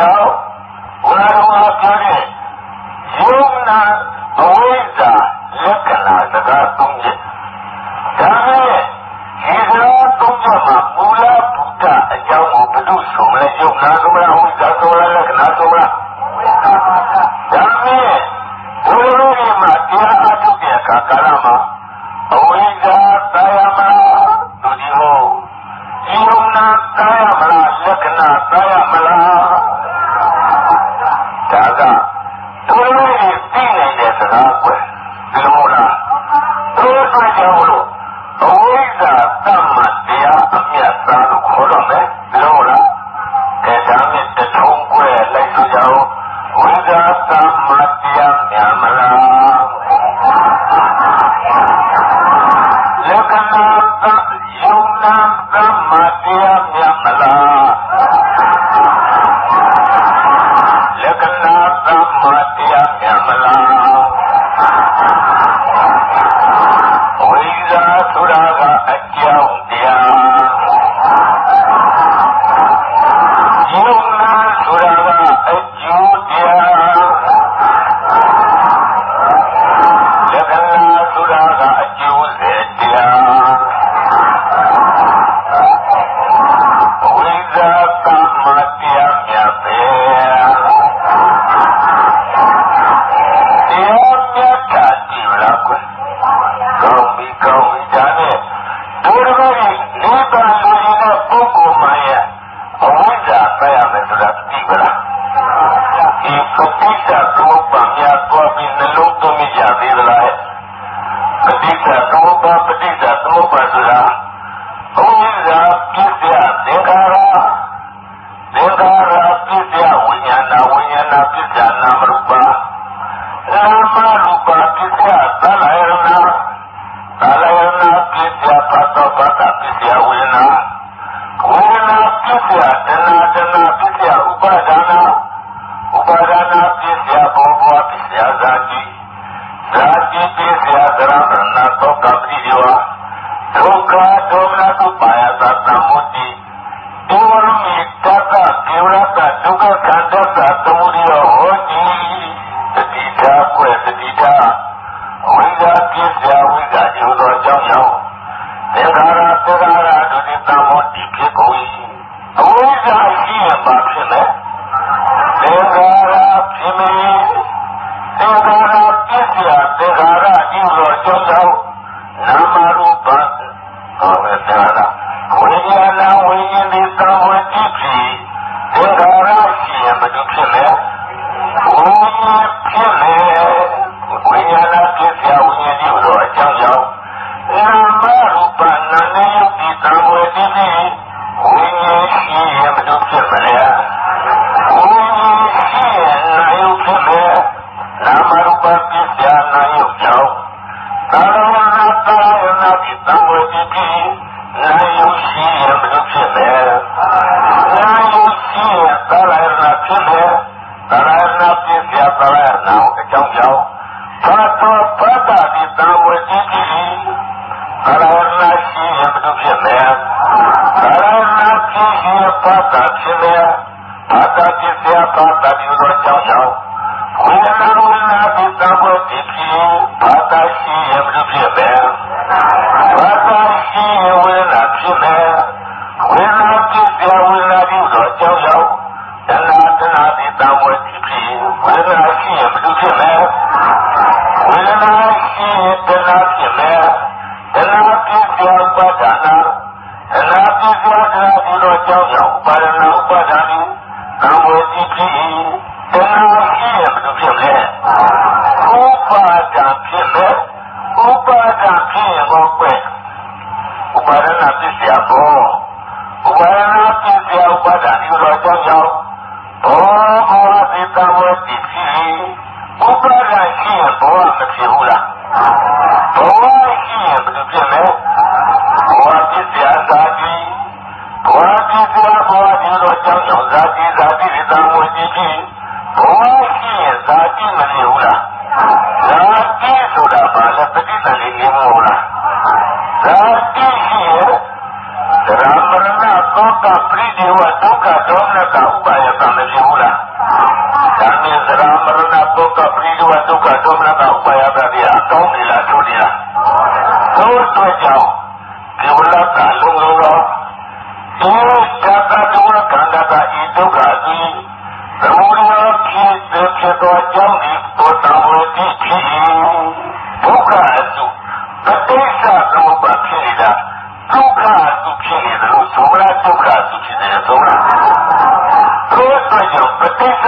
မ တာပေါ့ဘဝနာပြည့်ပြောက်ပါတာဒီလိုတော့ကြောင့်ဘောဘောသင်္တာဝတိဖြစ်ဘုရားကရှိရင်ဘောမဖြစ်ဘူးလားဘောရှိရင်ဘယ်လိုဖြစ်လဲဘောဖြစ်ပြာသာတိဘောဖြစ်ပြာဘောဒီလိုကြောင့်ဇာတိဇာတိရတ္တဝတိဖြစ် दोनों का उपाय प्रमेश होला kami sedang merenapkan keperinduan duka domra kau upaya berani atau nila tunila. Tur dua jauh. فكيف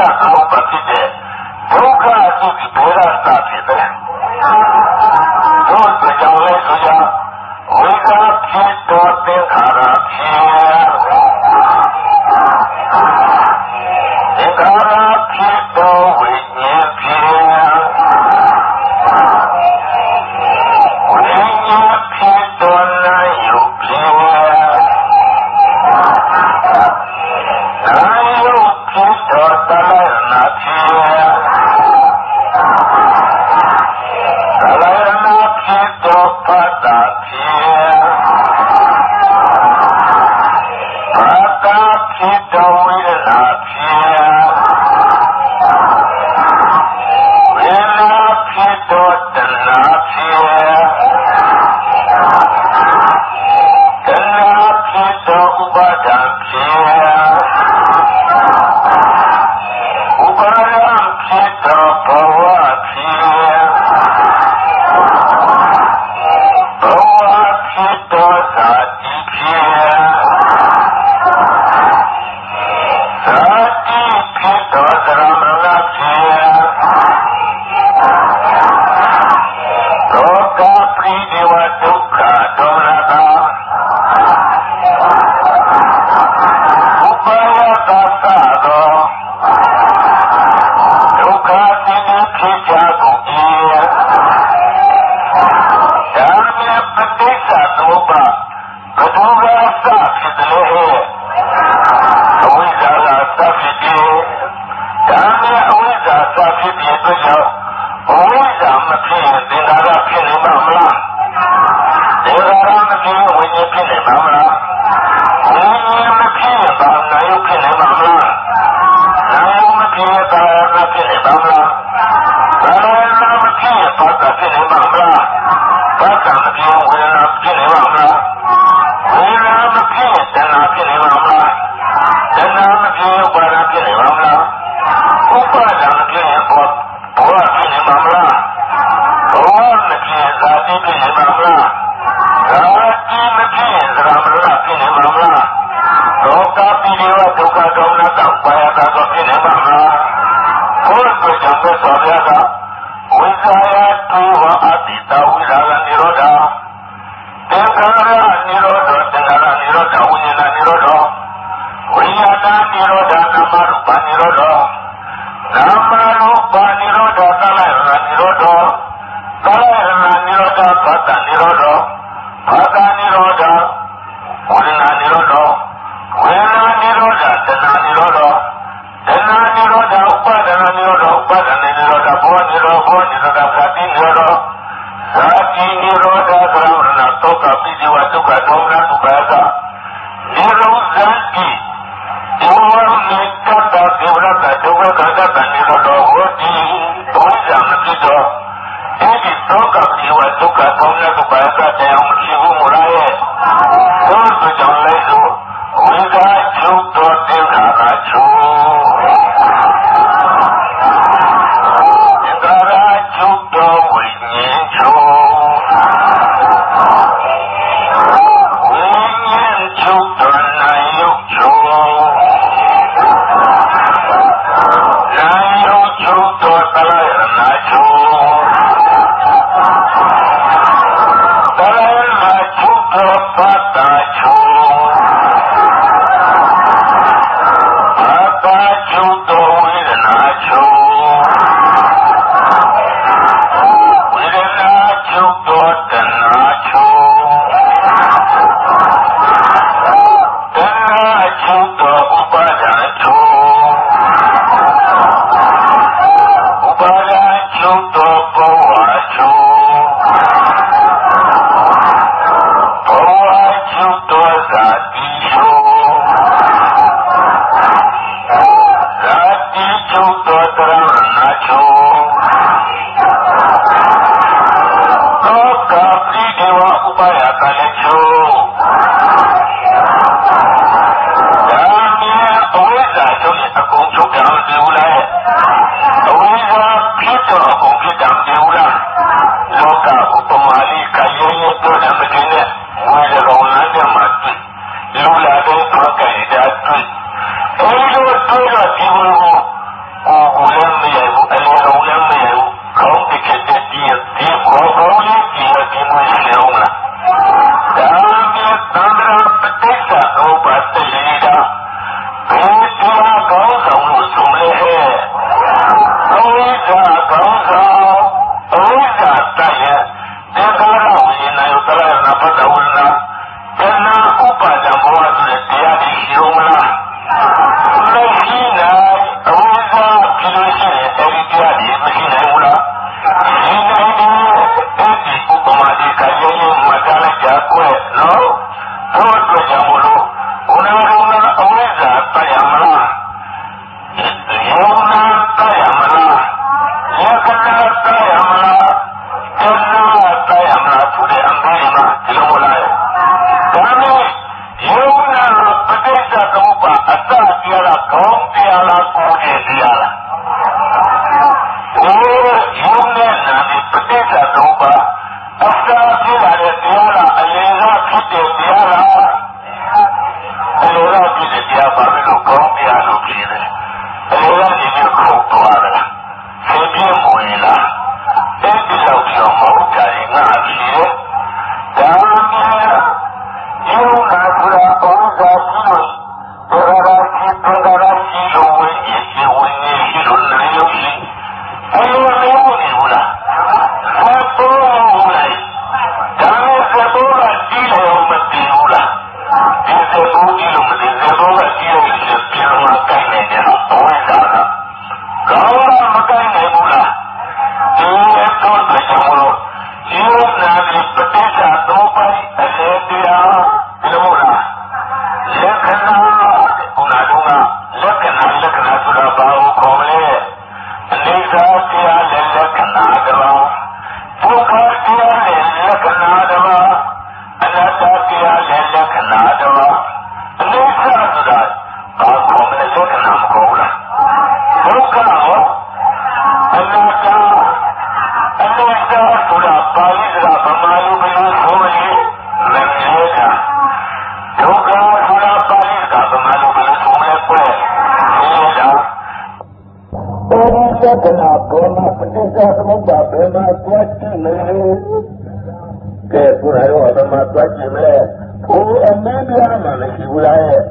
မှာမရှိဘူးလားရဲ့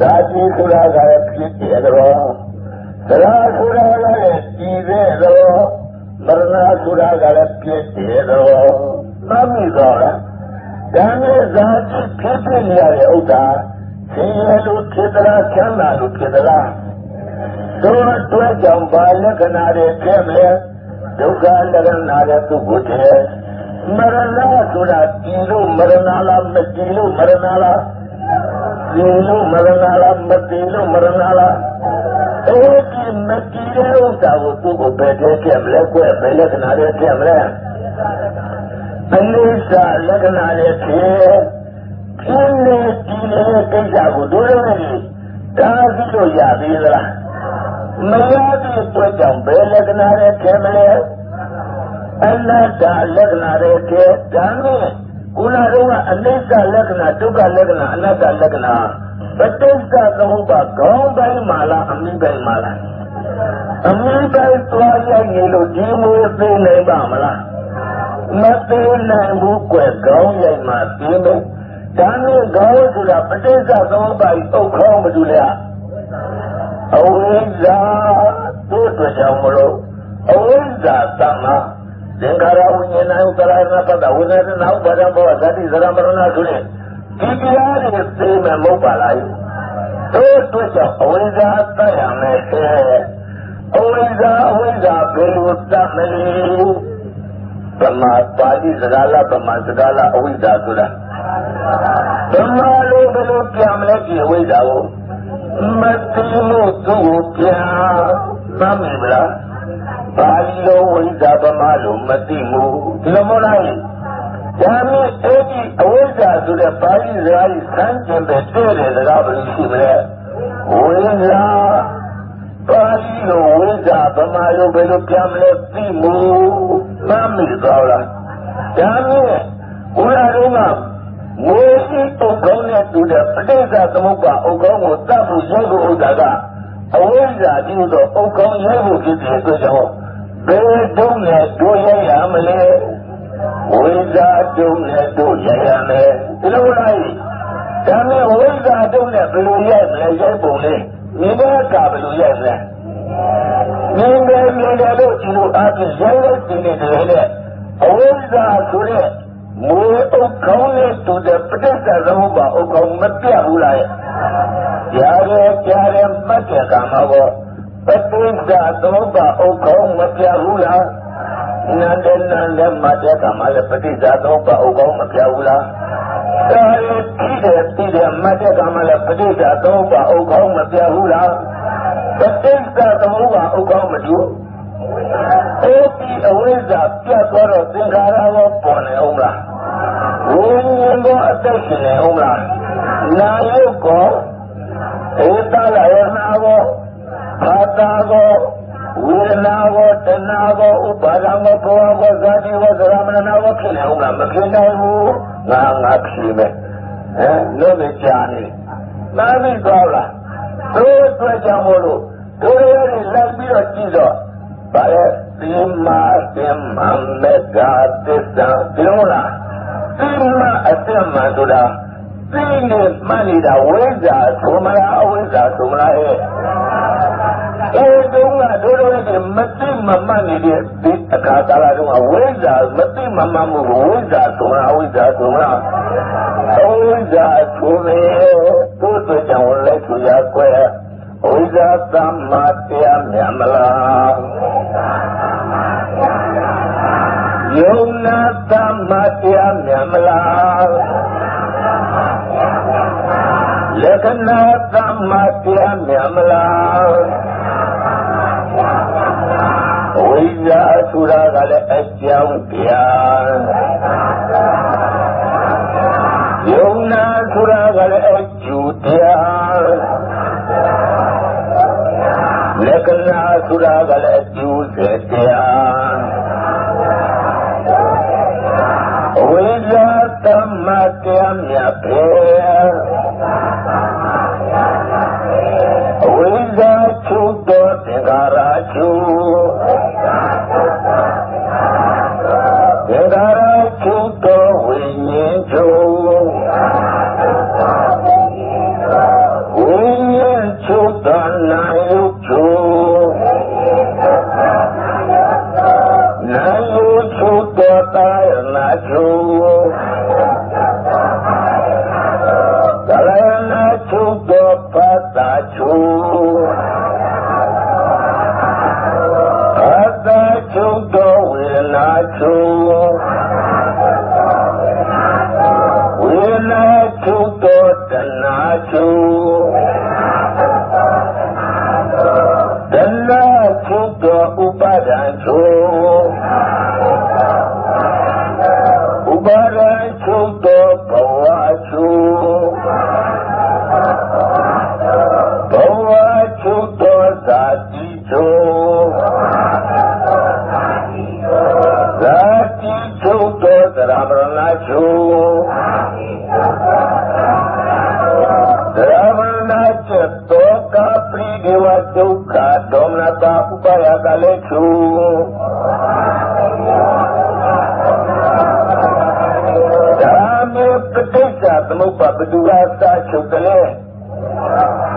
ဓာတိဆိုတာကလည်းဖြစ်တယ်တော့သရဆိုတာကလည်းကြည်တဲ့တော့မရဏဆိုတာကလည်းဖြစ်တယ်တော့မမိတော့လားဒါနဲ့ဇာတိဖြစ်ဖြစ်ရတဲ့ဥစ္စာဆင်းရဲလို့ဖြစ်သလားချမ်းသာလို့ဖြစ်သလားတို့အတွက်ကြောင့်ဘာလက္ခဏာတွေဖြစ်မလဲဒုက္ခလက္ခဏာတွေသူ့ကိုတည်းမရဏဆိုတာဒီလိုမရဏလားမဒီလိုမရဏလားဒီလိုမရဏလားမဒီလိုမရဏလားအဲဒီမဒီတဲ့ဥစ္စာကိုသူ့ကိုဘယ်တည်းဖြစ်မလဲကွယ်ဘယ်လက္ခဏာတွေဖြစ်မလဲအနိစ္စလက္ခဏာတွေဖြစ်ဖြစ်နေဒီလေ ကိစ္စကိုတို့လည်းဒါသိလို့ရသေးသလားမရတဲ့အတွက်ကြောင့်ဘယ်လက္ခဏာတွေဖြစ်မလဲအနတ္တလက္ခဏာတွေဖြစ်ဒါနဲ့ကုလားတော့ကအနိစ္စလက္ခဏာဒုက္ခလက္ခဏာအနတ္တလက္ခဏာပဋိစ္စသမုပ္ပါခေါင်းတိုင်းမှာလားအမိတိုင်းမှာလားအမိတိုင်းသွားရိုက်နေလို့ဒီမွေးသိနိုင်ပါမလားမသိနိုင်ဘူးကွယ်ခေါင်းရိုက်မှာသိမယ်ဒါနဲ့ခေါင်းဆိုတာပဋိစ္စသမုပ္ပါအုတ်ခေါင်းမတူလေအဝိဇ္ဇာတို့အတွက်ကြောင့်မလို့အဝိဇ္ဇာတမ္မာ dengara unye na ukarar na panda una na na ubada mbo azadi zara marona kule kibiyari isi me mobala yu to to cha oiza atta ya mese oiza oiza pelu tameli bama pali zala bama zala oiza zula bama lo belu kiamle ki oiza wo mati mo tu kya mamibla ပါဠိစကားလားဗမာစကားလားအဝိဇ္ဇာဆိုတာဗမာလိုဘယ်လိုပြန်မလဲဒီအဝိဇ္ဇာကိုမသိလို့သူ့ကိုပြန်သမ်းမိမလားပါဠိလိုဝိဇ္ဇာဗမာလိုမသိဘူးဒီလိုမဟုတ်လားဒါမျိုးအဲ့ဒီအဝိဇ္ဇာဆိုတဲ့ပါဠိစကားကြီးဆန်းကျင်တဲ့တဲ့တဲ့စကားဘယ်လိုရှိမလဲဝိဇ္ဇာပါဠိလိုဝိဇ္ဇာဗမာလိုဘယ်လိုပြန်မလဲသိမှုမမိတော့လားဒါမျိုးဘုရားတော်ကငိုရှိတုတ်ကောင်းနဲ့တူတဲ့ပဋိစ္စသမုပ္ပါအုတ်ကောင်းကိုတတ်ဖို့ရုပ်ကိုဥဒ္ဒါကအဝိဇ္ဇာဒီလိုတော့အုတ်ကောင်းရဲဖို့ဖြစ်တဲ့အတွက်ကြောင့် ဘယ်တုံးနဲ့တို့ရရမလဲဝိဇ္ဇာတုံးနဲ့တို့ရရမယ်ဒီလိုလားဒါနဲ့ဝိဇ္ဇာတုံးနဲ့ဘယ်လိုရမလဲရိုက်ပုံလေးမိဘကဘယ်လိုရမလဲမြင်တယ်မြင်တယ်လို့ဒီလိုအားဖြင့်ရိုက်လိုက်နေတယ်လေအဝိဇ္ဇာဆိုတဲ့မွေအုပ်ကောင်းနဲ့တူတဲ့ပဋိစ္စသမုပ္ပါအုပ်ကောင်းမပြတ်ဘူးလားကြားရဲကြားရဲမှတ်တဲ့ကံမှာပေါ့ ပဋိစ္စသမုပ္ပါအုပ်ကောင်းမပြတ်ဘူးလားနန္ဒနန္ဒမှတ်တဲ့ကံမှာလည်းပဋိစ္စသမုပ္ပါအုပ်ကောင်းမပြတ်ဘူးလားဒါလည်းပြီးတယ်ပြီးတယ်မှတ်တဲ့ကံမှာလည်းပဋိစ္စသမုပ္ပါအုပ်ကောင်းမပြတ်ဘူးလားပဋိစ္စသမုပ္ပါအုပ်ကောင်းမတူအဲ့ဒီအဝိဇ္ဇာပြတ်သွားတော့သင်္ခါရရောပေါ်နေအောင်လားဝိညာဉ်ကိုအသက်ရှင်နေအောင်လားနာယုတ်ကိုဧတလာယနာကို ဘာတာကိုဝေဒနာကိုတဏှာကိုဥပါဒံကိုဘောကိုဇာတိကိုသရမဏနာကိုဖြစ်နေအောင်လားမဖြစ်နိုင်ဘူးငါငါဖြစ်မယ်ဟဲ့လို့မကြာနေနားပြီးသွားလားတို့အတွက်ကြောင့်မို့လို့တို့ရဲ့လက်ပြီးတော့တော့ကြည့်တော့ဗါလဲဒီမာတင်မမေကသစ္စာဒီလိုလားဒီမာအတ္တမဆိုတာသိနေမှတ်နေတာဝိဇ္ဇာဆိုမလားအဝိဇ္ဇာဆိုမလားဟဲ့ အဲတုန်းကတို့တို့လည်းမသိမမှတ်နေတဲ့ဒီအခါကာလတုန်းကဝိဇ္ဇာမသိမမှတ်မှုကိုဝိဇ္ဇာဆိုမလားအဝိဇ္ဇာဆိုမလားအဝိဇ္ဇာဆိုတယ်တို့တို့ကြောင့်လည်းသူရကွယ်ဝိဇ္ဇာသမ္မာတရားမြတ်မလားယုံနာသမ္မာတရားမြတ်မလားလက္ခဏာသမ္မာတရားမြတ်မလား ဝိဇ္ဇာဆိုတာကလည်းအကြောင်းတရား ချု ကလည်းချုပ်ဒါမေပဋိစ္စသမုပ္ပါဘဒုရာစာချုပ်တယ်လေ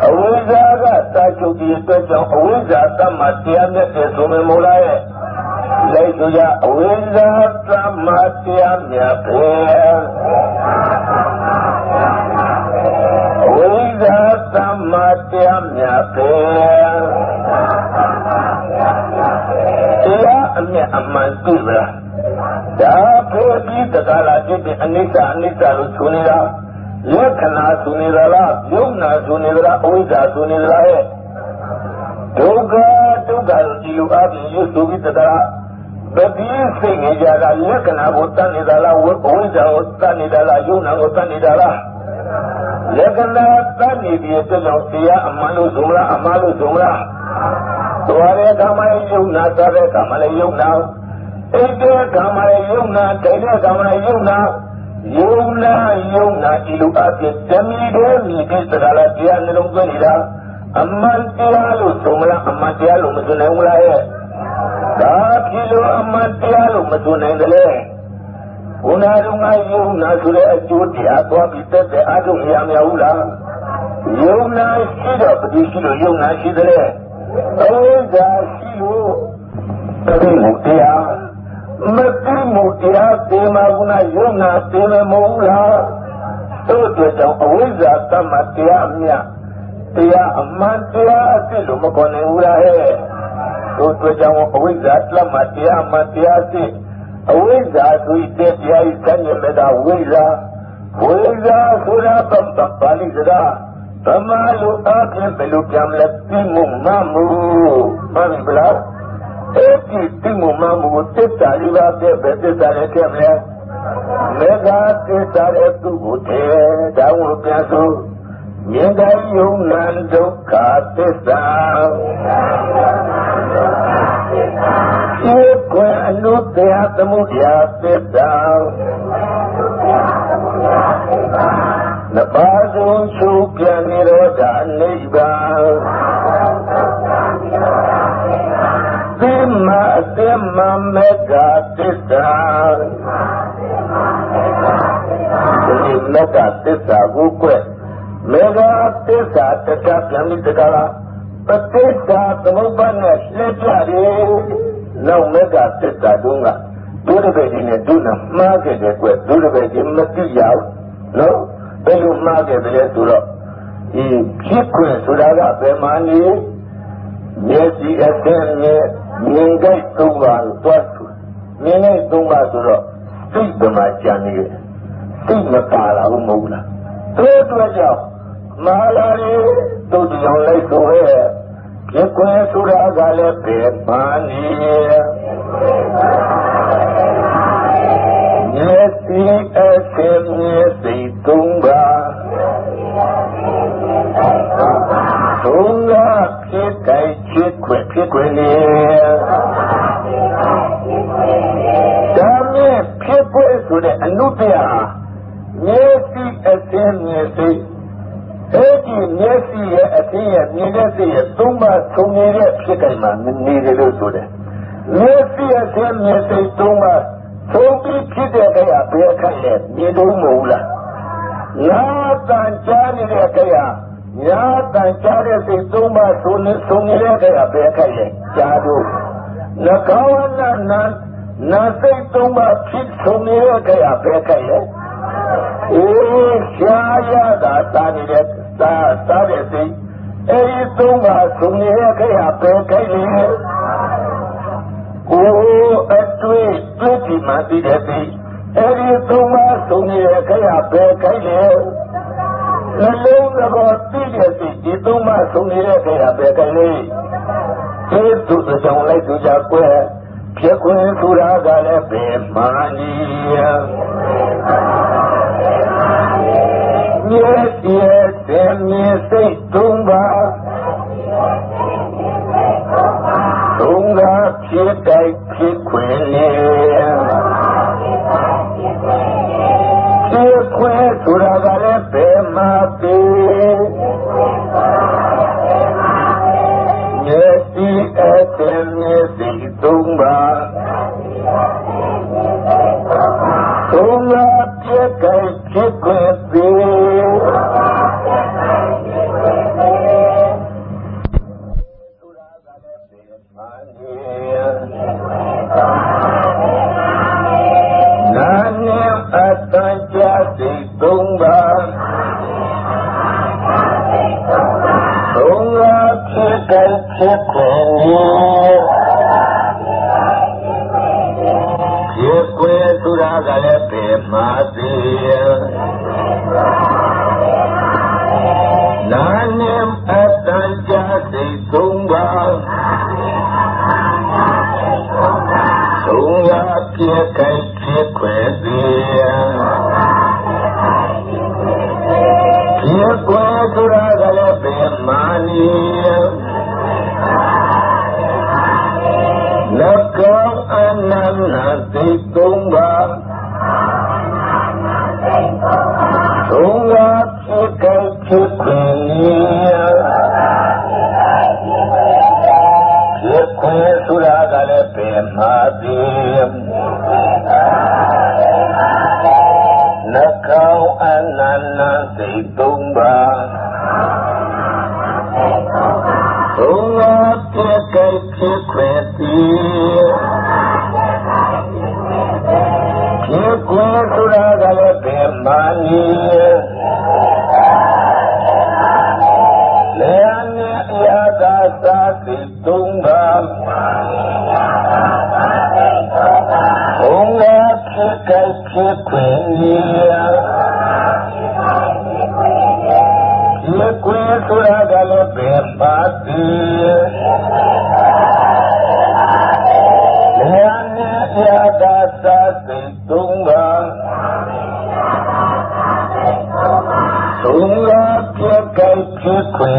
အဝိဇ္ဇာကစာချုပ်ဒီအတွက်ကြောင့်အဝိဇ္ဇာတတ်မှတရားမြတ်တယ်ဆိုမယ်မို့လားရဲ့လိုက်ဆိုရအဝိဇ္ဇာတ အမြတ်အမှန်သိပါလားဒါဖေပြီးတက္ကလာဖြစ်တဲ့အနိစ္စအနိစ္စလို့ဆိုနေတာလက္ခဏာဆိုနေတာလားယုံနာဆိုနေတာလားအဝိဇ္ဇာဆိုနေတာလားဟဲ့ဒုက္ခဒုက္ခလို့ဒီလိုအပြင်ရွတ်ဆိုပြီးတက္ကလာဗတိစိတ်နေကြတာလက္ခဏာကိုတတ်နေတာလားဝိဇ္ဇာကိုတတ်နေတာလားယုံနာကိုတတ်နေတာလားလက္ခဏာတတ်နေပြီးတဲ့ကြောင့်တရားအမှန်လို့ဆိုမလားအမှားလို့ဆိုမလား သွားတဲ့အခါမှာယုံနာတတ်တဲ့အခါမှာလည်းယုံနာအိတ်တဲ့ကံမရယုံနာတိုင်တဲ့ကံမရယုံနာယုံနာယုံနာဒီလိုအဖြစ်တမီတဲ့မိဒီစကားလာတရားနှလုံးသွင်းနေတာအမှန်တရားလို့ဆိုမလားအမှန်တရားလို့မဆိုနိုင်ဘူးလားရဲ့ဒါဖြစ်လို့အမှန်တရားလို့မဆိုနိုင်တယ်လေဘုရားတော်ကယုံနာဆိုတဲ့အကျိုးတရားသွားပြီးတက်တဲ့အထုရမရဘူးလားယုံနာရှိတော့ဘယ်လိုရှိလို့ယုံနာရှိတယ်လဲ အဝိဇ္ဇာရှိလို့တတိယတရားမသိမှုတရားသေမာကုဏယုံနာသေမမဟုတ်လားတို့အတွက်ကြောင့်အဝိဇ္ဇာတမတရားမြတ်တရားအမှန်တရားအစ်လို့မခေါ်နိုင်ဘူးလားဟဲ့တို့အတွက်ကြောင့်အဝိဇ္ဇာတမတရားအမှန်တရားအစ်အဝိဇ္ဇာဆိုတဲ့တရားဤစัญญမေတာဝိဇ္ဇာဝိဇ္ဇာဆိုတာပပပါဠိစကား ဗမာလူအပြင်ဘယ်လိုပြန်လဲပြီးမှုမမှုဘာလို့လဲအဲ့ဒီတိမမမှုတစ္ဆာလေးပါးတဲ့ပဲတစ္ဆာလေးခဲ့မလဲမေဃတစ္ဆာရဲ့သူ့ကိုတည်းဒါဝင်ပြန်ဆိုမြင်တိုင်းယုံနံဒုက္ခသစ္စာဒီကွယ်အနုတရားသမုဒယသစ္စာနဘာဆုံးချုပ်ပြ အသိမမေကသစ္စာဒီမေကသစ္စာကိုကွယ်မေဃသစ္စာတတပြန်ပြီးတကလားပဋိစ္စသမုပ္ပါနဲ့လက်ပြတယ်နောက်မေဃသစ္စာတုံးကဒုရဘေဒီနဲ့ဒုနာမှားခဲ့တယ်ကွယ်ဒုရဘေဒီမတိရဘူးနော်ဘယ်လိုမှားခဲ့တယ်လဲဆိုတော့ဒီဖြစ်ခွင့်ဆိုတာကဘယ်မှာနေမျက်စိအသင်းနဲ့ မြင်ကြိုက်သုံးပါလို့တွားသူမြင်နေသုံးပါဆိုတော့စိတ်ကမှကြံနေတယ်စိတ်မပါလာဘူးမဟုတ်လားတို့အတွက်ကြောင့်မာလာရီတို့ကြောင့်လိုက်ဆိုရဲဖြစ်ခွင့်ဆိုတာကလည်းဘယ်မှာနေမျက်စိအသင်းမျက်စိသုံးပါသုံးကဖြစ်တိုင်းဖြစ်ခွင့်ဖြစ်ခွင့်လေ ဒါမဲ့ဖြစ်ခွင့်ဆိုတဲ့အနုတ္တရာမျက်စိအသင်းမျက်စိအဲ့ဒီမျက်စိရဲ့အသင်းရဲ့မြင်တဲ့စိတ်ရဲ့သုံးပါသုံးနေတဲ့ဖြစ်တိုင်းမှာနေတယ်လို့ဆိုတယ်မျက်စိအသင်းမျက်စိသုံးပါသုံးပြီးဖြစ်တဲ့အခါဘယ်အခါလဲမြင်တော့မဟုတ်လားနာတန်ကြားနေတဲ့အခါညာတန်ကြားတဲ့စိတ်သုံးပါသုံးနေသုံးနေတဲ့အခါဘယ်အခါလဲကြားတော့ နှကောင်းနာနာနာစိတ်သုံးပါဖြစ်သုံးနေတဲ့အခါဘယ်အခါလဲအေးရှားရတာတာနေတဲ့သာစားတဲ့စိတ်အဲဒီသုံးပါသုံးနေတဲ့အခါဘယ်အခါလဲကိုယ်အတွေ့တွေ့ဒီမှတည်တဲ့စိတ်အဲဒီသုံးပါသုံးနေတဲ့အခါဘယ်အခါလဲနှလုံးသဘောတည်တဲ့စိတ်ဒီသုံးပါသုံးနေတဲ့အခါဘယ်အခါ လဲဒီသူကြောင့်လိုက်သူကြကွယ်ဖြစ်ခွင့်ဆိုတာကလည်းဘယ်မှနီးမြဲတည်တဲ့မြဲစိတ်သုံးပါသုံးပါဖြစ်တိုက်ဖြစ်ခွင့်လေဖြစ်ခွင့်ဆိုတာကလည်းဘယ်မှပြီ သုံးပါ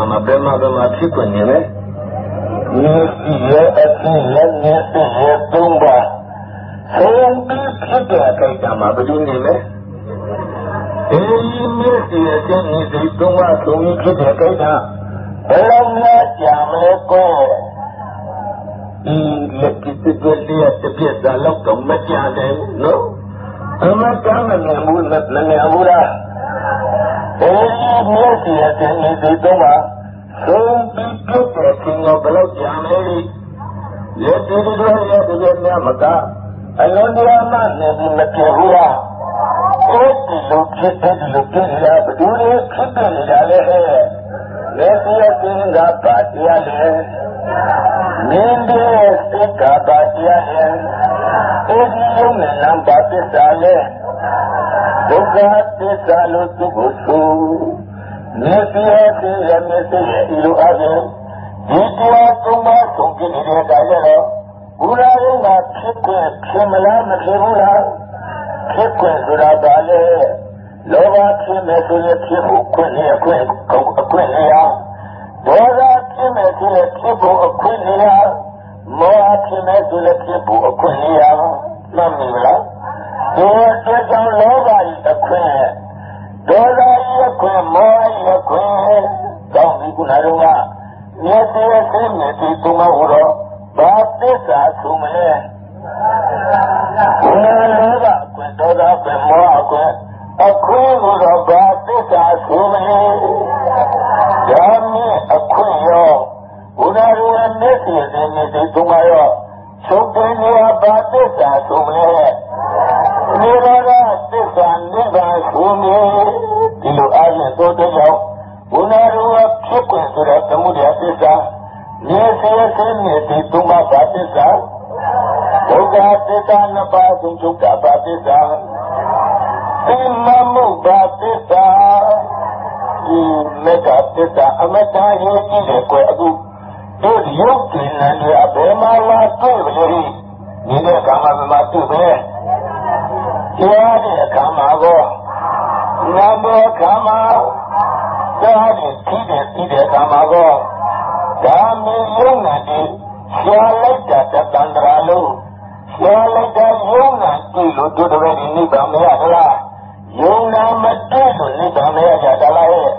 တဲ့အခါမှာဘယ်မှာဘယ်မှာဖြစ်ခွင့်နေလဲမျက်စိရဲ့အသိရဲ့မျက်စိရဲ့သုံးပါဆုံးပြီးဖြစ်တဲ့အခိုက်အတန့်မှာဘယ်လိုနေလဲအဲဒီမျက်စိရဲ့အသိမျက်စိသုံးပါဆုံးပြီးဖြစ်တဲ့အခိုက်အတန့်ဘယ်လိုများကြာမလဲကိုဒီလက်ကိစ္စတွေလည်းတစ်ပြက်သားလောက်တော့မကြတယ်နော်အမတမ်းမမြင်ဘူးမမြင်ဘူးလား ဒီဒီတွေရဲ့ဒီလိုများမကအလုံးတရားမှနေပြီးမပြေဘူးလားအဲဒီလိုဖြစ်တဲ့ဒီလိုဖြစ်နေတာဘယ်လိုလဲဖြစ်တယ်နေတာလဲဟဲ့လက်စီရဲ့သင်္ကပါတရားလေမင်းရဲ့စိတ်ကပါတရားလေအဲဒီလုံးနဲ့နံပါတ်သစ္စာလေဒုက္ခသစ္စာလို့သူ့ကိုဆိုမျက်စိရဲ့သိရမျက်စိရဲ့ဒီလိုအပြင်ဒီတရားသုံးပါးဆုံးပြနေတဲ့ဒါရတော့ ဘုရားရုံးကဖြစ်ခွင့်ဖြစ်မလားမဖြစ်ဘူးလားဖြစ်ခွင့်ဆိုတာဘာလဲလောဘဖြစ်မယ်ဆိုရင်ဖြစ်ဖို့ခွင့်ရခွင့်အခွင့်ရဒေါသဖြစ်မယ်ဆိုရင်ဖြစ်ဖို့အခွင့်ရမောဟဖြစ်မယ်ဆိုရင်ဖြစ်ဖို့အခွင့်ရမှတ်မိလားဒီအတွက်ကြောင့်လောဘကြီးအခွင့်ဒေါသကြီးအခွင့်မောဟကြီးအခွင့်ကောင်းပြီခုနကတော့မျက်စိအသိမျက်စိသုံးပါးဟောတော့ ဘာသစ္စာဆိုမလဲဘယ်လိုပါကွဒေါသပဲမောဟကွအခုတော့ဘာသစ္စာဆိုမလဲဒါမြင့်အခုရောဘုရားရဲ့မျက်စိအသိမျက်စိသုံးပါးရောချုပ်တယ်နေဘာသစ္စာဆိုမလဲနိဗ္ဗာန်သစ္စာနိဗ္ဗာန်ဆိုမလဲဒီလိုအားဖြင့်သို့တဲ့ကြောင့် မြေစေစေမြေဒီသုံးပါးပါသစ္စာဘုရားသစ္စာနှစ်ပါးဆုံးချုပ်တာပါသစ္စာသိမမှုပါသစ္စာဒီမေတ္တာသစ္စာအမတ္တရေးကြည့်တယ် ဒီတဲ့အခါမှာဘယ်မှာတွေ့ပဲတရားတဲ့အခါမှာကောနာမေအခါမှာတရားတဲ့ပြီးတဲ့ပြီးတဲ့အခါမှာကောဒါမျိုးယုံနာတယ်ရှားလိုက်တာတတန္တရာလုံးရှားလိုက်တာယုံနာကြည့်လို့တို့တပည့်ဒီနိဗ္ဗာန်မရသလားယုံနာမတွေ့လို့နိဗ္ဗာန်မရကြသလားဟဲ့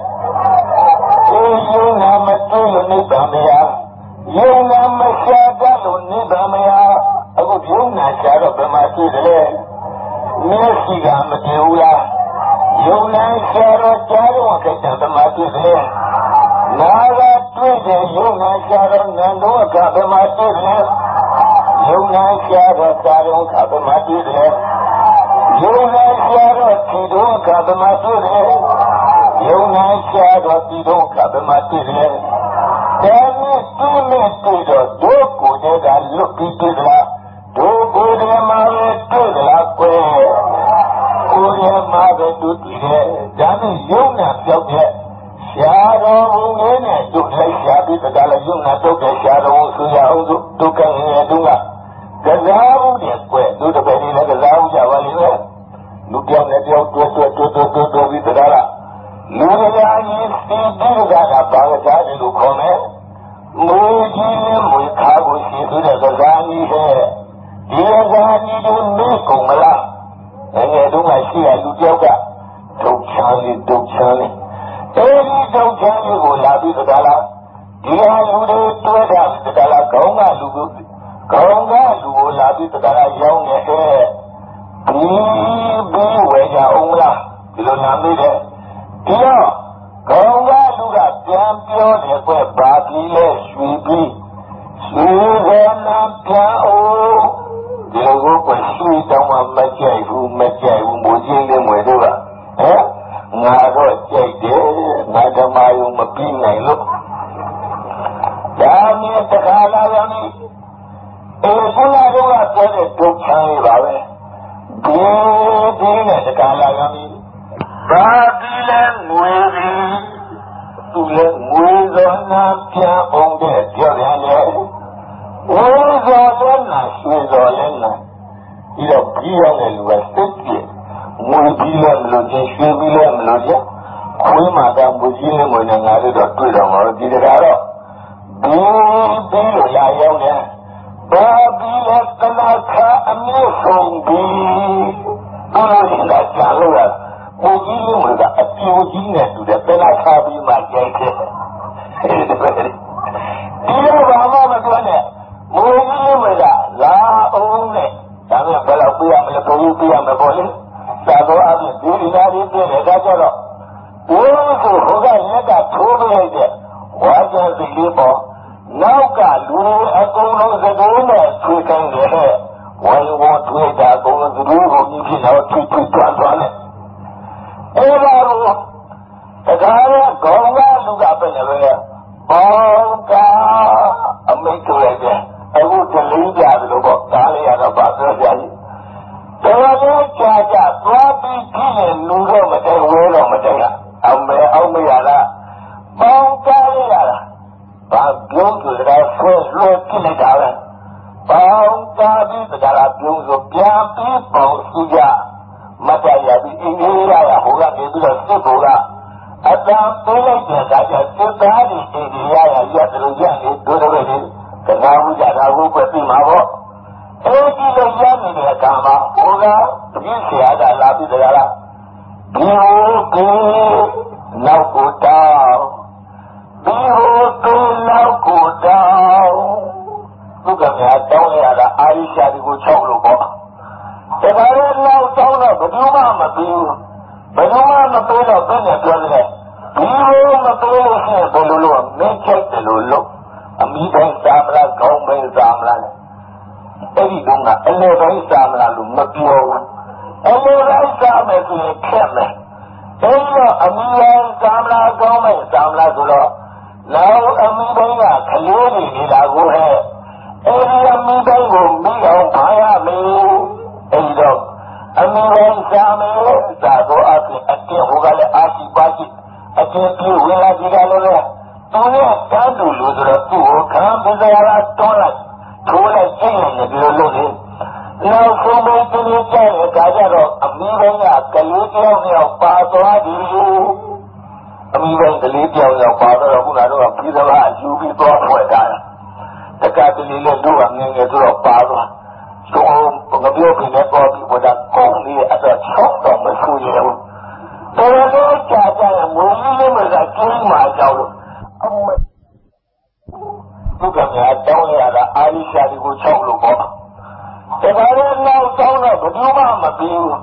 ဒီယုံနာမတွေ့လို့နိဗ္ဗာန်မရယုံနာမရှားတတ်လို့နိဗ္ဗာန်မရအခုယုံနာရှားတော့ဘယ်မှာတွေ့တယ်လဲမျက်စိကမတွေ့ဘူးလားယုံနာရှားတော့ကြားတော့ခိုက်တာဘယ်မှာတွေ့တယ်နာက တွေ့တယ်ယုံနာရှာတော့နန္ဒောကဘယ်မှာတွေ့တယ်ယုံနာရှာတော့သာရုံကဘယ်မှာတွေ့တယ်ယုံနာရှာတော့ဒီတော့ကဘယ်မှာတွေ့တယ်ယုံနာရှာတော့ဒီတော့ကဘယ်မှာတွေ့တယ်ဒါနဲ့တွေ့နဲ့တွေ့တော့ဒုကိုယ်တည်းကလွတ်ပြီးတွေ့လားဒုကိုယ်တည်းမှာပဲတွေ့လားကွယ်ကိုယ်ရဲ့မှာပဲတွေ့တယ်ဒါနဲ့ယုံနာပြောက်တဲ့ ရှားတော်ဘုံလေးနဲ့ဒုက္ခရှားပြီးတကလည်းယုံနာတုတ်တဲ့ရှားတော်ဆိုရအောင်ဆိုဒုက္ခရဲ့တုန်းကကစားဘူးတဲ့ကွယ်သူတပည့်တွေလည်းကစားဘူးကြပါလိမ့်မယ်လူပြောင်းနဲ့ပြောင်းတွဲတွဲတွဲတွဲတွဲတွဲပြီးတကလားလူရရာကြီးစီဒီကကဘာကစားတယ်လို့ခေါ်မယ်မွေကြီးနဲ့မွေခါကိုရှိသူတဲ့ကစားကြီးဟဲ့ဒီကစားကြီးတို့နေကုန်မလားငယ်တုန်းကရှိရလူပြောက်ကဒုက္ခလေးဒုက္ခလေးအဲဒီဒု ကျွန်းမြို့ကိုလာပြီးတလားဒီဟာလူတွေတွေ့တာတလားခေါင်းကလူကိုခေါင်းကလူကိုလာပြီးတလားရောင်းနေတဲ့ဒီဘူဝေကြအောင်လားဒီလိုနာမည်တဲ့ဒီတော့ခေါင်းကလူကပြန်ပြောတယ်ကွဘာပြီးလဲရွှေပြီးရွှေကနာပြောဒီလိုကိုရွှေတောင်းမှမကြိုက်ဘူးမကြိုက် ကာလယံအဲဘုရားတို့ကပြောတဲ့ဒုက္ခလေးပါပဲဒီဒီနဲ့ကာလယံဘာဒီလဲငွေကြီးသူလဲငွေစောနာပြအောင်တဲ့ပြောရမယ်ဝေဇောသောနာရှင်စောလည်းနာဒီတော့ပြီးရတဲ့လူကစိတ်ပြည့်ငွေပြီးလဲမလို့ချင်းရွှေပြီးလဲမလို့ချင်းခွေးမှာကငွေကြီးနဲ့ငွေနဲ့ငါတို့တော့ သူသူဝင်လာကြည့်တာလို့လို့သူနဲ့တန်းတူလို့ဆိုတော့သူ့ကိုခံပစရာတော့လိုက်ထိုးလိုက်ကြည့်နေပြီးတော့လို့လေနောက်ဆုံးပဲသူတို့ကြတဲ့အခါကျတော့အမီးဘုံကကလေးတယောက်နဲ့ပါသွားပြီးအမီးဘုံကလေးတယောက်နဲ့ပါတော့ခုနကတော့ပြည်သားအယူပြီးတော့ထွက်တာတက္ကသိုလ်လေးတို့ကငငယ်ဆိုတော့ oh.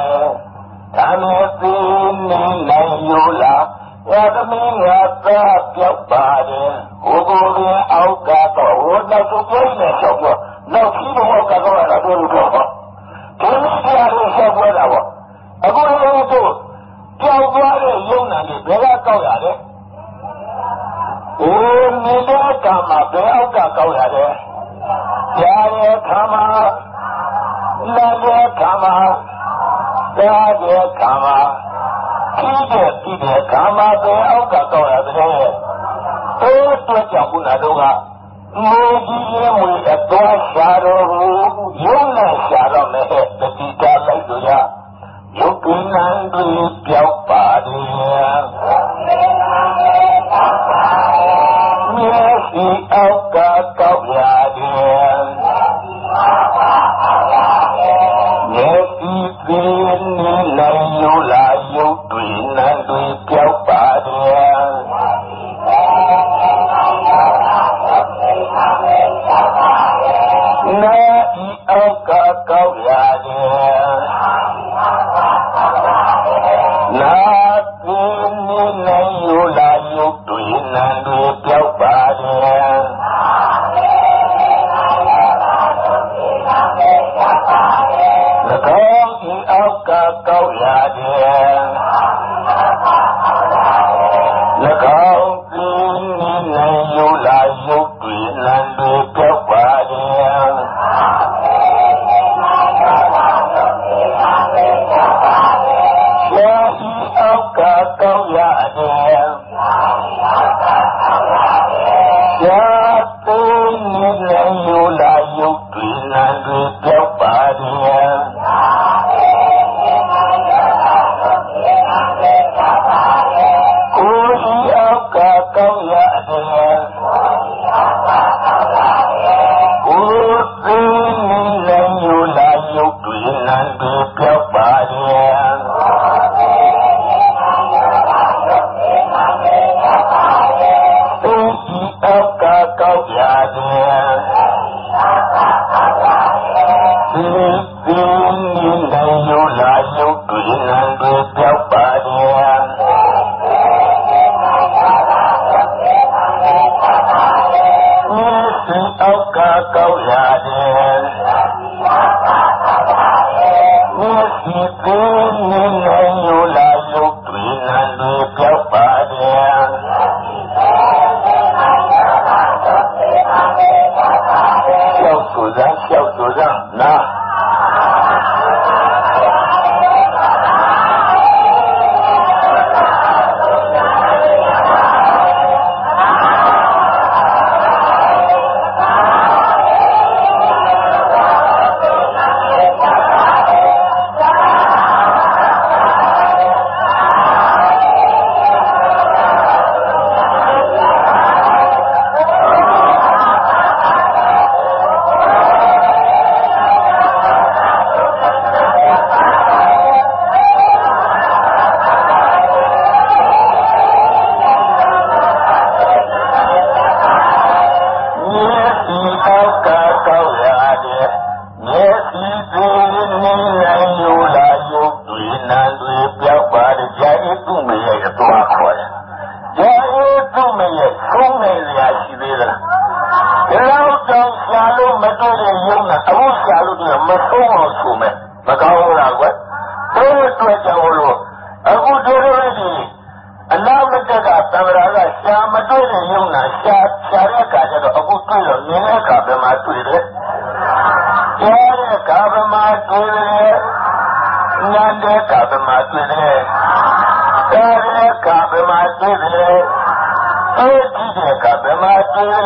ယ်ဓမ္မသိနေနိုင်ယူလားဝါသမီးငါသားပြောက်ပါတယ်ဟိုကိုယ်ရင်အောက်ကတော့ဟိုနောက်ဆုံးပြင်းနေလျှောက်တော့နောက်ကြီးတော့ကတော့ရတော့လို့တော့ဒီလိုတရားလို့လျှောက်ပြောတာပေါ့အခုလည်းတို့ကြောက်သွားတဲ့ယုံနာကြီးဘယ်ကကောက်ရလဲအိုးနေတဲ့ကံမှာဘယ်အောက်ကကောက်ရတယ်ကြားရဲ့ခါမှာ နားရဲ့ခါမှာကြားရဲ့ခါမှာကြီးတဲ့ကြီးတဲ့ခါမှာဘယ်အောက်ကကောက်ရတယ်အဲတော့ကြောက်ဘူးလားတော့ကမိုးကြီးရဲ့မွေအသွားရှာတော်ကိုယုံနဲ့ရှာတော့မဲ့တတိတာလိုက်လို့ရယုတ်ကိနံတွေပြောက်ပါတ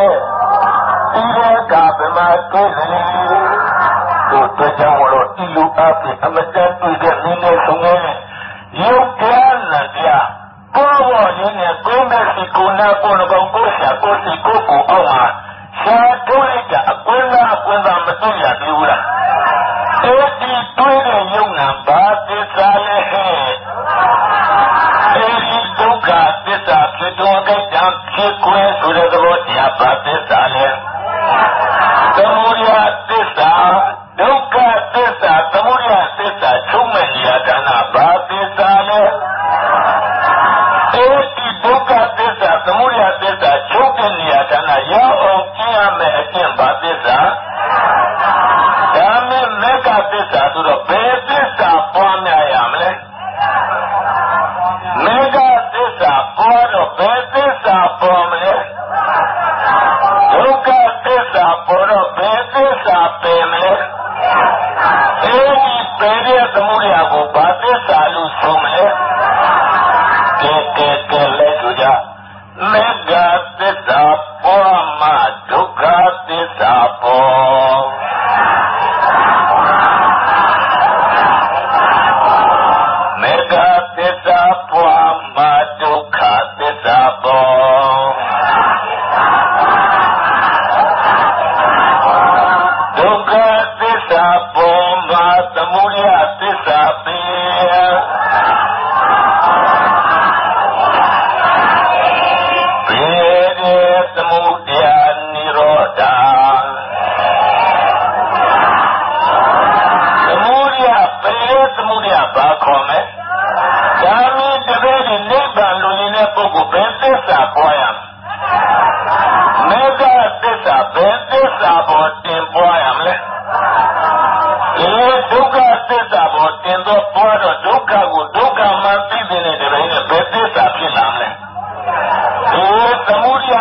တွေ့လဲဒီတဲ့အခါဘယ်မှာတွေ့လဲတို့တဲ့ကြောင့်လို့ဒီလိုအပ်ပြီးအမတန်တွေ့တဲ့နည်းနဲ့ဆုံးနေရုပ်ကနာတရားပေါ်ပေါ်ရင်းနဲ့ကိုယ်မဲ့စီကိုနာကိုယ်ကောင်ကိုရှာကိုစီကိုကိုအောင်မှာရှာတွေ့လိုက်တာအကွန်းသားအကွန်းသားမတွေ့ရသေးဘူး ဘော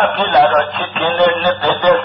अखिल आरक्षित केंद्र निर्णय देते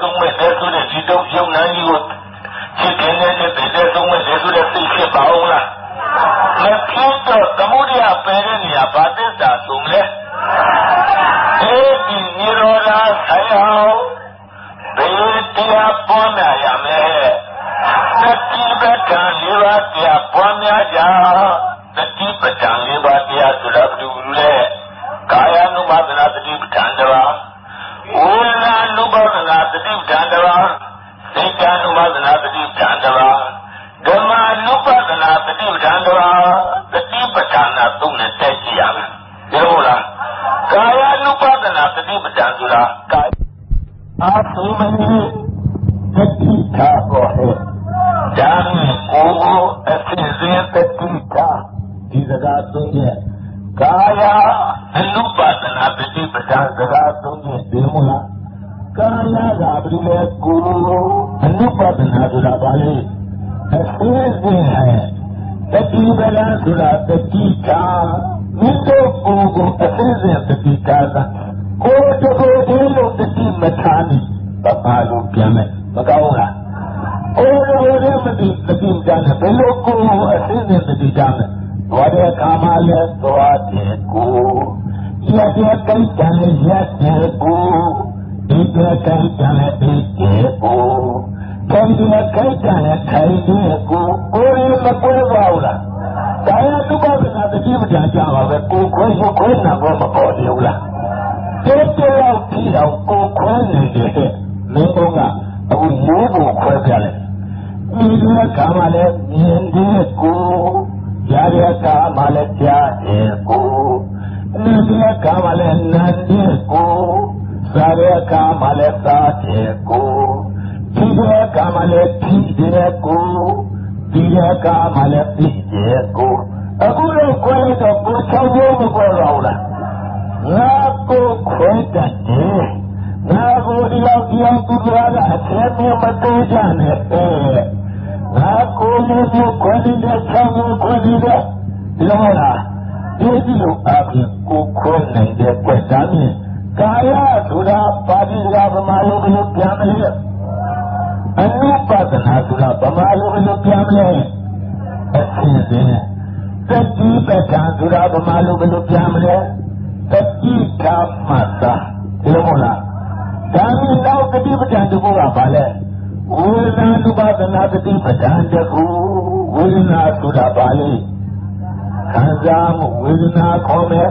ကြာမှုဝေဒနာခေါ်မယ်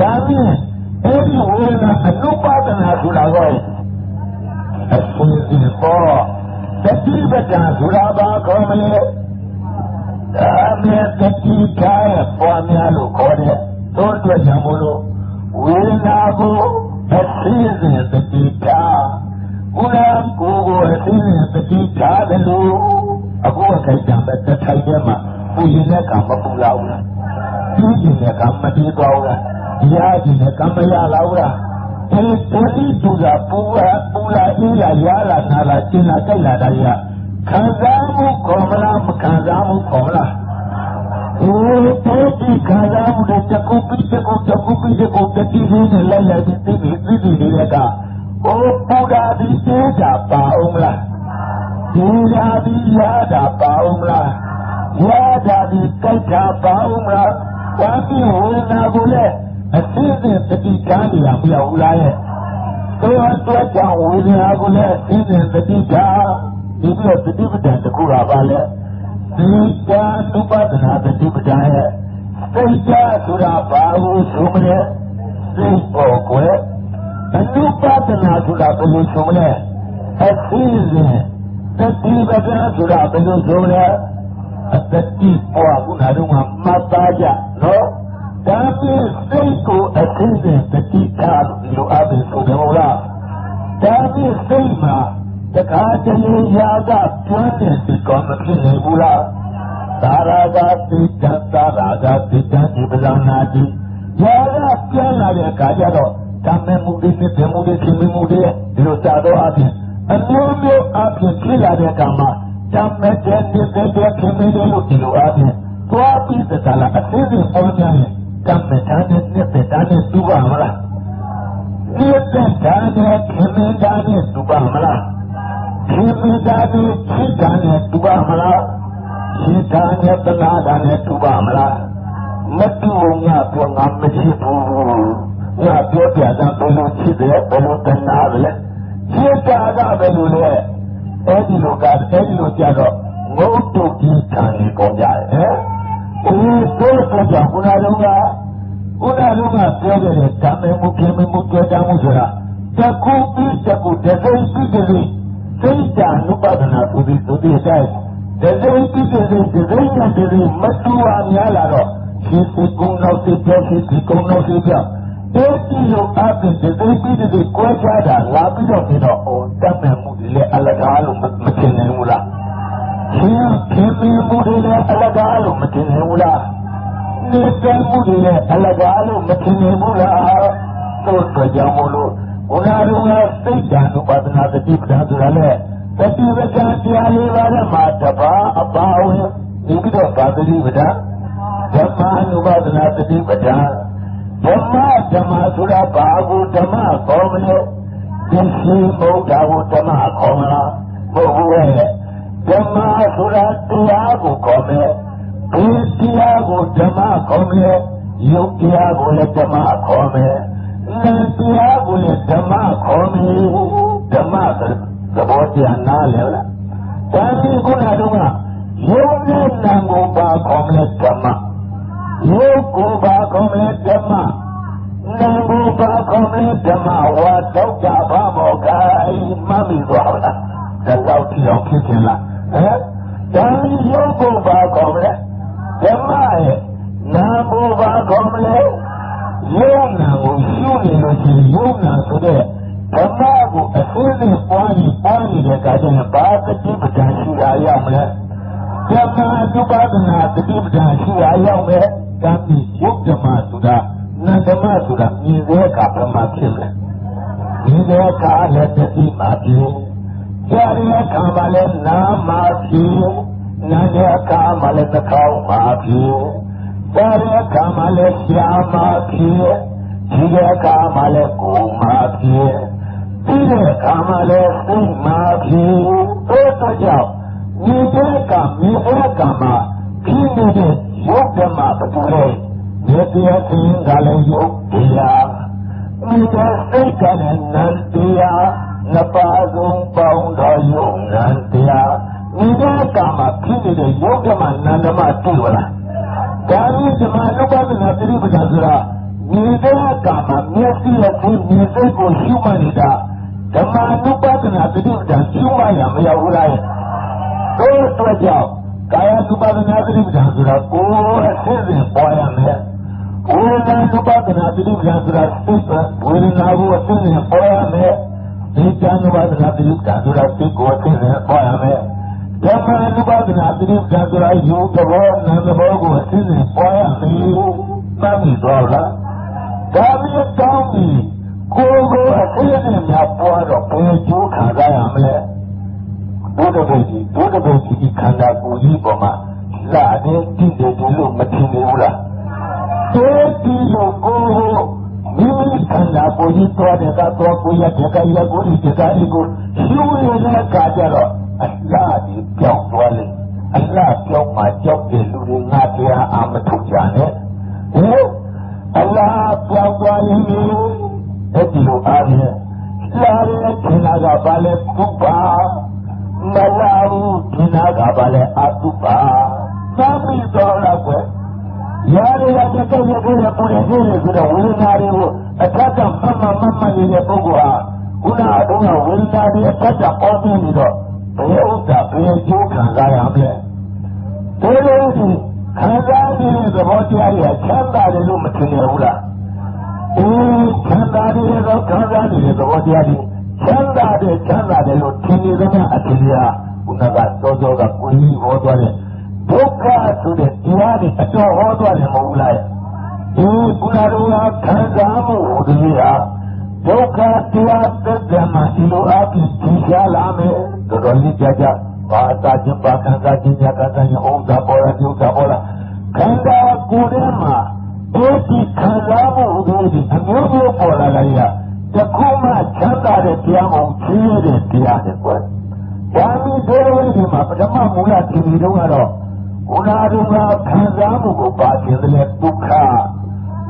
ဒါဖြင့်အဲဒီဝေဒနာအနုပါဒနာဆိုတာကိုအဖွင့်ပြီးတော့တတိပဒံဆိုတာပါခေါ်မယ် ကိုလည်းအသိစိတ်တတိကားနေရမပြောဘူးလားရဲ့တို့အတွက်ကြောင့်ဝေဒနာကိုလည်းအသိစိတ်တတိကားဒီလိုတတိပဒံတကူတာပါလေဒီကာသုပဒနာတတိပဒံရဲ့စိတ်ကြဆိုတာဘာလို့ဆိုမလဲစိတ်ပေါ်ကွယ်အနုပဒနာဆိုတာဘယ်လိုဆိုမလဲအသိစိတ်တတိပဒံဆိုတာဘယ်လိုဆိုမလဲအတတိပေါ်ခုနကတော့မှတ်သားကြနော် ဒါပြီးစိတ်ကိုအသိစိတ်တတိကားလို့အဘိဆိုတယ်မလားဒါပြီးစိတ်မှာတခါတလေရာကကျွမ်းတဲ့စိတ်ကောမဖြစ်နိုင်ဘူးလားသာရာဂတိတ္တသာရာဂတိတ္တဒီပဇာနာတိရာကပြန်လာတဲ့အခါကျတော့ဓမ္မမှုတွေနဲ့ဓမ္မမှုတွေရှင်မှုတွေဒီလိုသာတော့အပြင်အမျိုးမျိုးအပြင်ဖြစ်လာတဲ့အခါမှာဓမ္မတဲ့ဒီတဲ့ခင်မင်းတွေလို့ဒီလိုအပြင်သွားပြီးသတ္တလာအသိစိတ်ပေါ်ကြရင် ဓမ္မတာနဲ့နဲ့တာနဲ့တူပါမလားဒီတဲ့တာနဲ့ခင်မင်းတာနဲ့တူပါမလားဒီမိသားစုစိတ်ဓာတ်နဲ့တူပါမလားစိတ်ဓာတ်နဲ့တနာဓာတ်နဲ့တူပါမလားမတူငါပြောငါမရှိဘူးငါပြောပြတာဘယ်လိုဖြစ်တယ်ဘယ်လိုတနာလဲစိတ်ဓာတ်ကဘယ်လိုလဲအဲ့ဒီလိုကအဲ့ဒီလိုကြတော့ငုတ်တုတ်ကြီးခံနေကုန်ကြတယ်ဟဲ့ ဒီတို့တော့ကြောင့်ခုနကခုနကပြောခဲ့တဲ့ဓမ္မမှုပြမှုကြောကြမှုဆိုတာတခုပြီးတခုတစ်စိတ်ပြီးတစ်စိတ်စိတ်ဓာနုပဒနာသုတိသုတိဆိုင်တစိမ့်တိတိစိတ်ဒီစိတ်နဲ့ဒီစိတ်မတူအောင်များလာတော့ဒီစိတ်ကုန်းတော့စိတ်ပြောစိတ်ဒီကုန်းတော့စိတ်ပြောတေးကြည့်လို့အပြင်ဒီစိတ်ပြီးဒီကိုယ်ချတာလာပြီးတော့ပြီးတော့အော်တတ်မဲ့မှုလေအလကားလို့မထင်နိုင်ဘူးလား ရှင်ခင်မင်းမှုတွေလည်းအလကားလို့မထင်နိုင်ဘူးလားနေတဲ့မှုတွေလည်းအလကားလို့မထင်နိုင်ဘူးလားတို့တော့ကြောင့်မလို့ဘုရားတော်ကစိတ်ဓာတ်ဥပဒနာတတိပဒဆိုတာလေတတိပဒတရားလေးပါးနဲ့မှာတပါအပါဝင်ဒီပြီးတော့ဗာတိပဒဓမ္မနုပဒနာတတိပဒဓမ္မဓမ္မဆိုတာဘာကိုဓမ္မခေါ်မလဲဒီရှိဘုရားကိုဓမ္မခေါ်မလားမဟုတ်ဘူးရဲ့ ဓမ္မဆိုတာတရားကိုခေါ်မယ်ဒီတရားကိုဓမ္မခေါ်မယ်ယုတ်တရားကိုလည်းဓမ္မခေါ်မယ်တရားကိုလည်းဓမ္မခေါ်မည်ဓမ္မသဘောတရားနားလဲလား မှာဖြစ်ဒီတဲ့အခါမှာလည်းကို kaja gori ke kaji ko shiwu ya na kaja ro Allah di kyau wale Allah kyau ma kyau ke luri na ke ya am tu jane eh Allah kyau wale e ti lo ari la re ke na ga bale kuba malaru ke na ga bale atuba sami dola ko yare ya ta kai ya gura ko ya gura gura wuri na rewo ataka mama mama ne ne bugu ha ခန္ဓာကဘာလဲအတုပါသာပြီးတော့တော့ကွယ်ရာရရတဲ့ကိစ္စကိုပေါ်ရသေးတယ်ဆိုတော့ဝိညာဉ်တွေကိုအထက်ကမှတ်မှတ်မှတ်မှတ်နေတဲ့ပုဂ္ဂိုလ်ဟာခုနအတုံးကဝိညာဉ်တွေအထက်ကပေါ်ပြီးနေတော့ဘယ်ဥစ္စာဘယ်ကျိုးခံစားရမလဲဒီလိုဒီခံစားနေတဲ့သဘောတရားတွေချမ်းသာတယ်လို့မထင်ရဘူးလားအေးချမ်းသာတယ်တော့ခံစားနေတဲ့သဘောတရားတွေချမ်းသာတယ်ချမ်းသာတယ်လို့ထင်နေတဲ့အထင်တရားခုနကစောစောကကိုကြီးဟောသွားတဲ့ဒုက္ခဆိုတဲ့တရားတွေအတော်ဟောသွားတယ်မဟုတ်လားဒီကုလားတော်ကခံစားမှုဟိုတည်းဟာ ဒုက္ခတရားသက်သက်မှဒီလိုအပြင်ထင်ရှားလာမယ်တော်တော်လေးကြကြဘာသာချင်းပါခံစားခြင်းညာကတည်းကဥစ္စာပေါ်လာဒီဥစ္စာပေါ်လာခန္ဓာကိုယ်ထဲမှာဒီခံစားမှုဟိုတည်းအမျိုးမျိုးပေါ်လာလိုက်ရတခုမှချမ်းသာတဲ့တရားမဟုတ်ကြီးရတဲ့တရားတွေကွယ်ဒါမီဒေဝိဒီမှာပထမမူလဒီဒီတော့ကတော့ဘုရားတို့ကခံစားမှုကိုပါခြင်းတဲ့ဒုက္ခ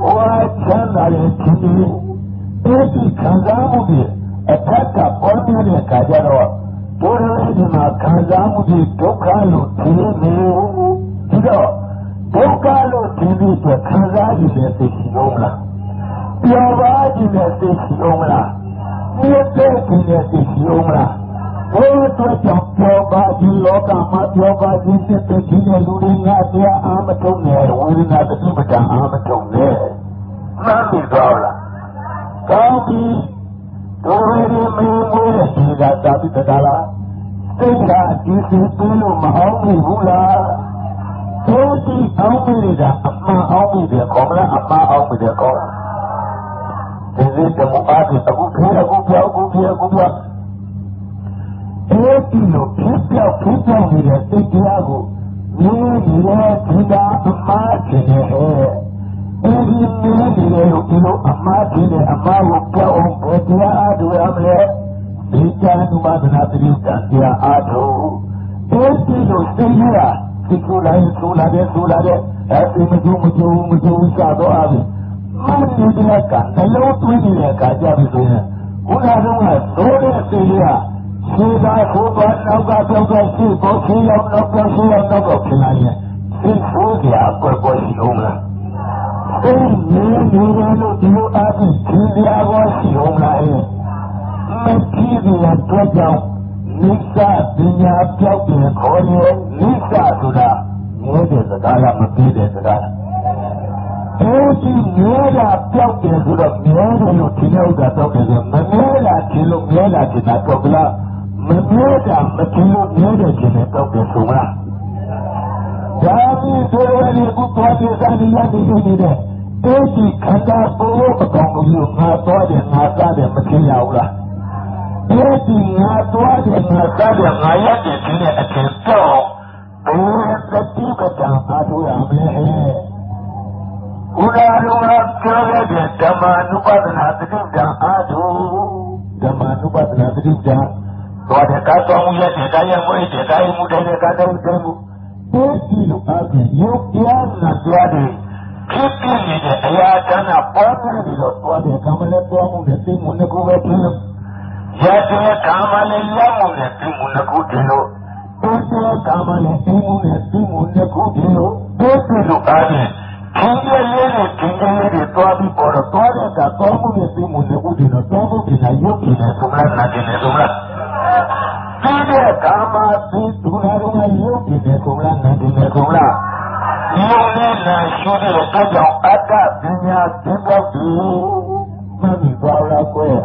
ဟောချမ်းသာတဲ့ခြင်းတွေ ဒီခံစားမှုတွေအထက်ကပေါ်နေတဲ့အခါကျတော့ဘုရားဒီမှာခံစားမှုတွေဒုက္ခလို့ထင်နေဒီတော့ဒုက္ခလို့ထင်ပြီးတော့ခံစားရတဲ့သိရှိလို့မလားပျော်ပါခြင်းနဲ့သိရှိလို့မလားမြတ်တဲ့ခြင်းနဲ့သိရှိလို့မလားဘုရားတို့ကြောင့်ပြောပါဒီလောကမှာပြောပါဒီစစ်တဲ့ဒီလူတွေငါတရားအာမထုံနဲ့ဝိရဏတတိပဒအာမထုံနဲ့မှန်ပြီတော့လား ကောင်းပြီတို့ရင်းမင်းမွေးဒီကသာပိတကလားသိတာဒီစီပြလို့မအောင်ဘူးလားသိတိအောင်ပြီကအမှန်အောင်ပြီတဲ့ခေါမလားအမှန်အောင်ပြီတဲ့ခေါဒီလိုတမအားဖြင့်အခုခေအခုပြောအခုပြောအခုပြောအဲဒီလိုဖြစ်ပြောက်ဖြစ်ပြောက်နေတဲ့စိတ်တရားကိုမြင်နေတဲ့ဒီတာအမှားခြင်းနဲ့ဟဲ့အဲ ဒီမြင်နေတဲ့လို့ဒီလိုအမှားခြင်းနဲ့အမှားကိုပြောက်အောင်ဘယ်တရားအားထုတ်ရမလဲဒီချာနုပါဒနာတိကတရားအားထုတ်အဲဒီလိုစိတ်ရဒီကိုယ်လိုက်ဆိုလာတဲ့ဆိုလာတဲ့အဲဒီမကျူးမကျူးမကျူးစတော့အပြီမင်းဒီကနှလုံးသွင်းနေတဲ့အခါကြပြီဆိုရင်ဘုရားတော်ကသိုးတဲ့စိတ်ရဒီသာကိုယ်ကနောက်ကပြောက်တော့ရှိကိုရှိရောက်တော့ပြောရှိရောက်တော့ဖြစ်လာရင်ဒီကိုယ်ကကွယ်ကွယ်ရှိအောင်လား အေးဒီဒီလိုဒီလိုအပြင်ဒီဒီအဘောရှိအောင်လားမကြည့်ဘူးတော့ကြောင့်နိစ္စပညာပြောက်တယ်ခေါ်ရင်နိစ္စဆိုတာငဲတဲ့စကားလားမပြီးတဲ့စကားလားအဲဒီမြဲတာပြောက်တယ်ဆိုတော့မြဲတယ်လို့ဒီလိုကတော့တယ်မမြဲတာဒီလိုမြဲတာဒီတာတော့ကလားမမြဲတာမထင်လို့မြဲတယ်ခြင်းနဲ့တောက်တယ်ဆိုမလားဒါပြီးဆိုရတဲ့ဘုရားရဲ့ဇာတိရတဲ့ဒီတဲ့တေး ဒီခန္ဓာကိုယ်အကောင်ကိုငါတော့တယ်ငါသားတယ်မထင်ရဘူးလားတေးဒီငါတော့တယ်ငါသားတယ်ငါရတယ်ဒီနဲ့အထင်တော့ဘယ်သတိပဋ္ဌာန်အားထုတ်ရမလဲဘုရားတော်ကပြောတဲ့ဓမ္မနုပဒနာတတိပံအားထုတ်ဓမ္မနုပဒနာတတိပံတော့တဲ့ကတော့မှုရဲ့တဲ့ရမွေးတဲ့ကာယမှုတဲ့ကတော့တဲ့မှုဒီဒီလိုအပြင်ရုပ်တရားနာတရားတွေဖြစ်ပြနေတဲ့အရာတန်းကပေါ်နေပြီးတော့သွားတဲ့ကံ မလည်းပေါ်မှုနဲ့သိမှုနှစ်ခုပဲဖြစ်လို့ရတဲ့ကံမလည်းရောက်မှုနဲ့သိမှုနှစ်ခုဖြစ်လို့ဒီတဲ့ကံမလည်းသိမှုနဲ့သိမှုနှစ်ခုဖြစ်လို့ဒီဒီလိုအပြင်ခင်းရလေးနဲ့ခင်းရလေးတွေသွားပြီးပေါ်တော့သွားတဲ့ကတော့မှုနဲ့ Yónílẹ̀ ṣúlẹ̀ ìkọjà ádà bí ní àdébọ̀bí mẹ́rin bá rákọ̀ ẹ̀.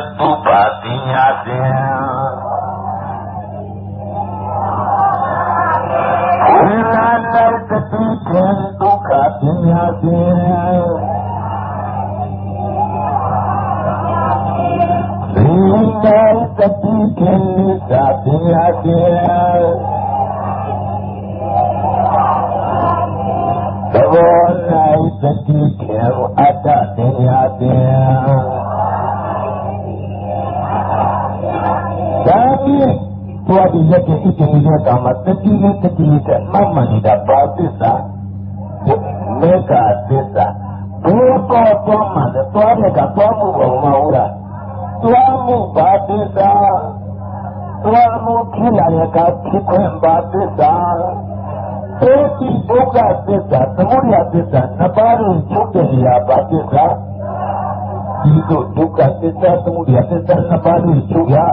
သာပညာတရားသဘော၌သတိခေအတ္တတရားတရားဒါဖြင့်ဘဝရဲ့တတိယကမ္မတတိယတတိယကမ္မနိဒပ batesan Peti buka desa, kemudian desa, sebaru juga ya desa. Hidup buka desa, kemudian desa, sebaru juga.